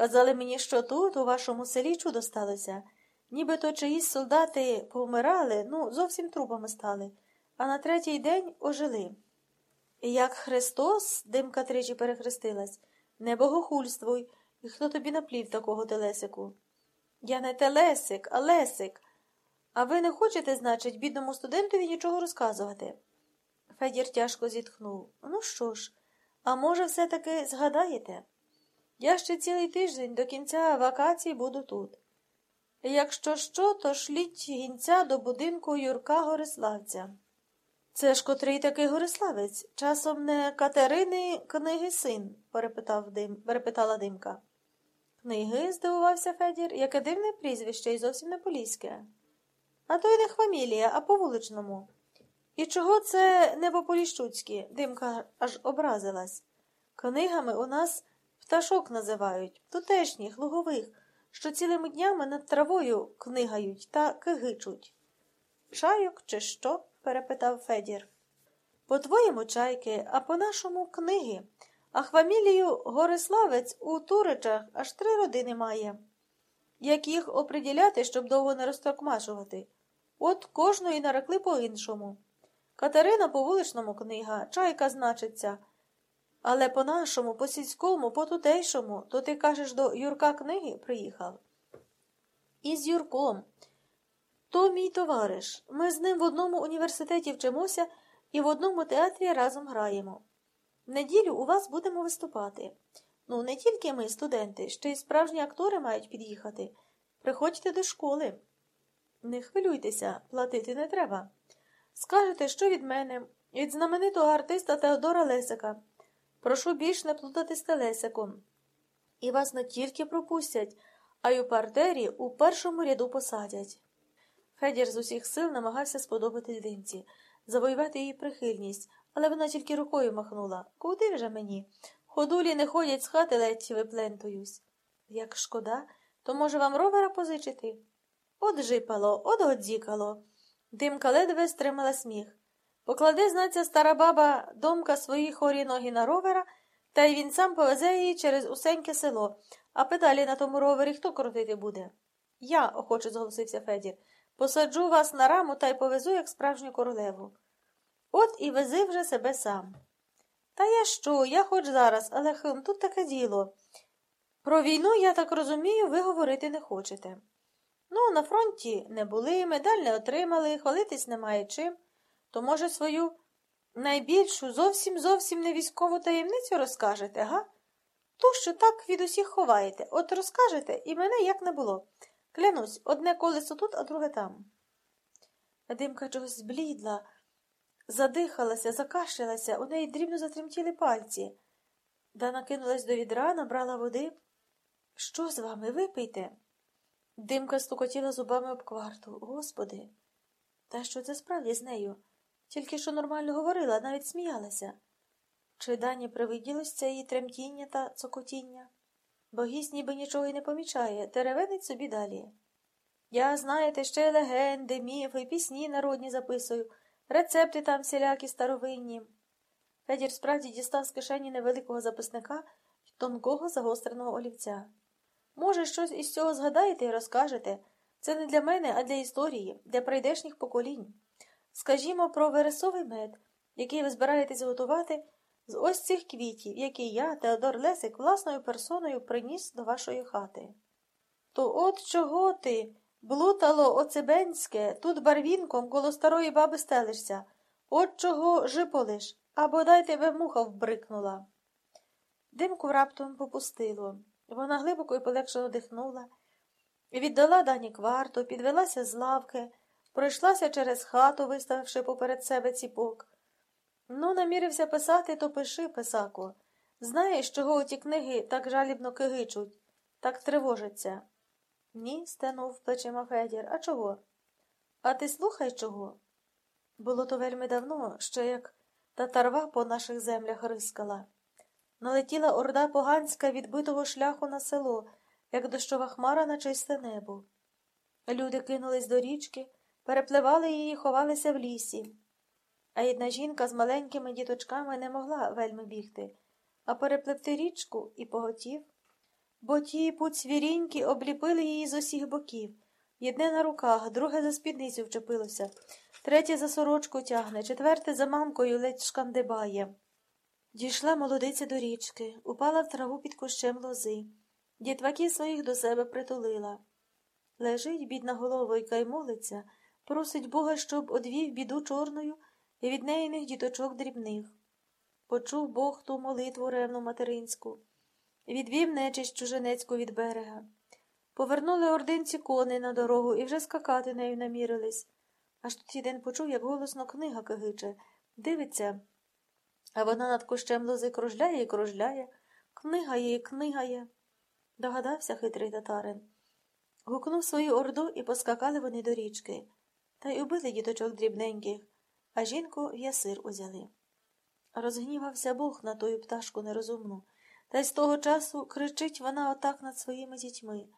Казали мені, що тут, у вашому селі, чудо сталося. Нібито чиїсь солдати повмирали, ну, зовсім трупами стали, а на третій день ожили. І як Христос, димка тричі перехрестилась, не богохульствуй, і хто тобі наплів такого телесику? Я не телесик, а лесик. А ви не хочете, значить, бідному студентові нічого розказувати? Федір тяжко зітхнув. Ну що ж, а може, все-таки згадаєте? Я ще цілий тиждень до кінця вакацій буду тут. Якщо що, то шліть гінця до будинку Юрка Гориславця. Це ж котрий такий Гориславець? Часом не Катерини книги син, перепитав дим, перепитала димка. Книги? здивувався Федір, яке дивне прізвище і зовсім не поліське. А то й не фамілія, а по вуличному. І чого це не по поліщуцьки? Димка аж образилась. Книгами у нас пташок називають, тутешніх, лугових, що цілими днями над травою книгають та кигичуть. Чайок, чи що? перепитав Федір. По твоєму чайки, а по нашому книги. А фамілію Гориславець у Туричах аж три родини має. Як їх оприділяти, щоб довго не розтокмашувати? От кожної нарекли по-іншому. Катерина по вуличному книга, чайка значиться. Але по нашому, по сільському, по тутейшому, то ти кажеш, до Юрка книги приїхав. І з Юрком. То мій товариш. Ми з ним в одному університеті вчимося і в одному театрі разом граємо. Неділю у вас будемо виступати. Ну, не тільки ми, студенти, ще й справжні актори мають під'їхати. Приходьте до школи. Не хвилюйтеся, платити не треба. Скажете, що від мене, від знаменитого артиста Теодора Лесика. Прошу більш не плутати з Телесиком. І вас не тільки пропустять, а й у партері у першому ряду посадять. Федір з усіх сил намагався сподобати димці, завоювати її прихильність, але вона тільки рукою махнула. Куди вже мені? Ходулі не ходять з хати, ледь виплентуюсь. Як шкода, то може вам ровера позичити? От жипало, от годзікало. Димка ледве стримала сміх. Покладе, знаться, стара баба домка свої хорі ноги на ровера, та й він сам повезе її через усеньке село, а педалі на тому ровері хто крутити буде? Я, охоче зголосився Федір, посаджу вас на раму та й повезу, як справжню королеву. От і вези вже себе сам. Та я що, я хоч зараз, але хм, тут таке діло. Про війну, я так розумію, ви говорити не хочете. Ну, на фронті не були, медаль не отримали, хвалитись немає чим, то, може, свою найбільшу зовсім зовсім не військову таємницю розкажете, га? Ту, що так від усіх ховаєте, от розкажете і мене як не було. Клянусь, одне колесо тут, а друге там. Димка чогось зблідла, задихалася, закашлялася, у неї дрібно затремтіли пальці. Дана кинулась до відра, набрала води. Що з вами? Випийте? Димка стукотіла зубами об кварту. Господи, та що це справді з нею? Тільки що нормально говорила, навіть сміялася. Чи дані привиділось це її тремтіння та цокотіння? Бо гість ніби нічого й не помічає, теревенить собі далі. Я, знаєте, ще легенди, міфи, пісні народні записую, рецепти там всілякі старовинні. Федір справді дістав з кишені невеликого записника й тонкого загостреного олівця. Може, щось із цього згадаєте і розкажете. Це не для мене, а для історії, для прийдешніх поколінь. Скажімо про вересовий мед, який ви збираєтесь готувати з ось цих квітів, які я, Теодор Лесик, власною персоною приніс до вашої хати. То от чого ти, блутало оцебенське, тут барвінком коло старої баби стелишся, от чого жиполиш, а бодай тебе муха вбрикнула. Димку раптом попустило. Вона глибоко і полегшено дихнула, віддала дані кварту, підвелася з лавки, пройшлася через хату, виставивши поперед себе ціпок. Ну, намірився писати, то пиши, писако. Знаєш, чого оті книги так жалібно кигичуть, так тривожаться? Ні, стенув плечима Федір. А чого? А ти слухай чого? Було то вельми давно, ще як татарва по наших землях рискала. Налетіла орда поганська відбитого шляху на село, як дощова хмара на чисте небо. Люди кинулись до річки, перепливали її, ховалися в лісі. А одна жінка з маленькими діточками не могла вельми бігти, а перепливти річку і поготів. бо ті пуцвіріньки обліпили її з усіх боків. Єдне на руках, друге за спідницю вчепилося, третє за сорочку тягне, четверте за мамкою ледь шкандибає. Дійшла молодиця до річки, упала в траву під кущем лози. Дітваків своїх до себе притулила. Лежить, бідна головойка, й молиться, просить Бога, щоб одвів біду чорною і від неїних діточок дрібних. Почув Бог ту молитву ревну материнську, відвів нечисть чуженецьку від берега. Повернули ординці кони на дорогу і вже скакати нею намірились. Аж тут один почув, як голосно книга кагиче. Дивиться, а вона над кущем лози кружляє і кружляє, книгає і книгає. Догадався хитрий татарин. Гукнув свою орду і поскакали вони до річки. Та й убили діточок дрібненьких, а жінку в ясир узяли. Розгнівався Бог на тою пташку нерозумну, та й з того часу кричить вона отак над своїми дітьми.